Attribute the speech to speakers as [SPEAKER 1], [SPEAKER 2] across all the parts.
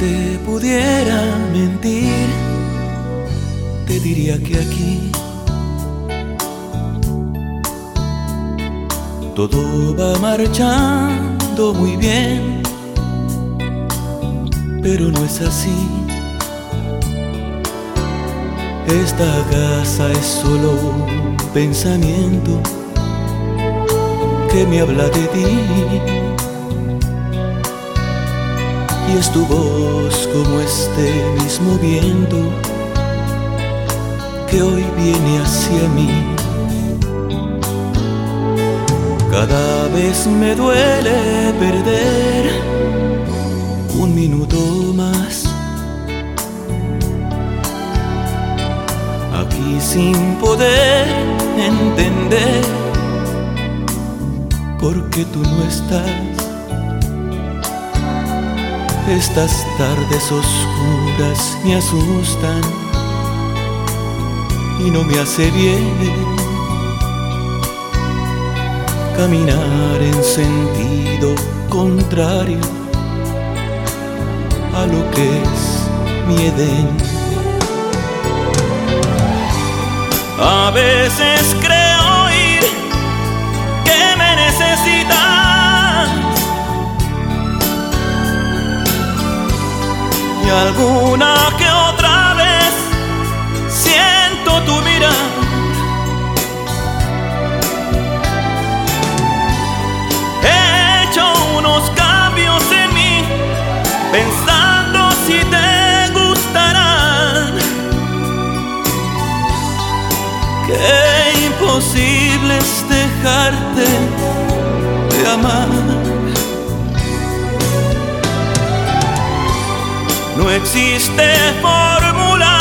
[SPEAKER 1] Te pudiera mentir, te diría que aquí todo va marchando muy bien, pero no es así. Esta casa es solo un pensamiento que me habla de ti y es tu voz como este mismo viento que hoy viene hacia mí. Cada vez me duele perder un minuto más. Aquí sin poder entender por qué tú no estás. Estas tardes oscuras me asustan y no me hace bien caminar en sentido contrario a lo que es mi Edén. A veces creo alguna que otra vez siento tu mirar. He hecho unos cambios en mí, pensando si te gustarán. Qué imposible es dejarte de amar. No existe fórmula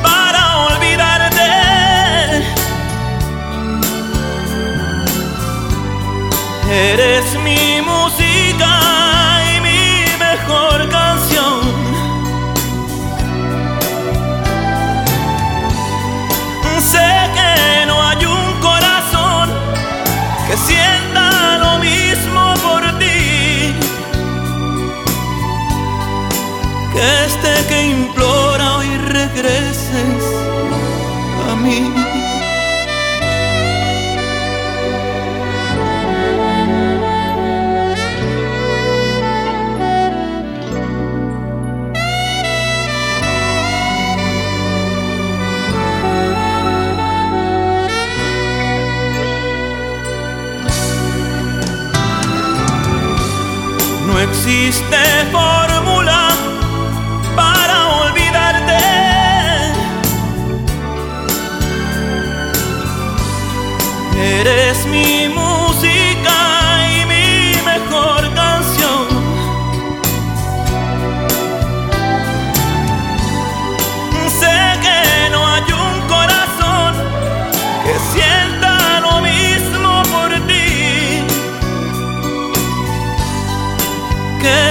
[SPEAKER 1] para olvidarte. Eres mi este que implora hoy regreses a mí. No existe fórmula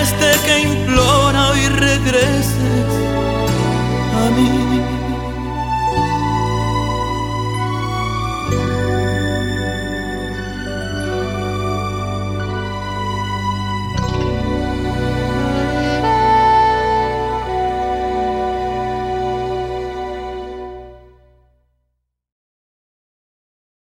[SPEAKER 1] este que implora hoy regreses a mí.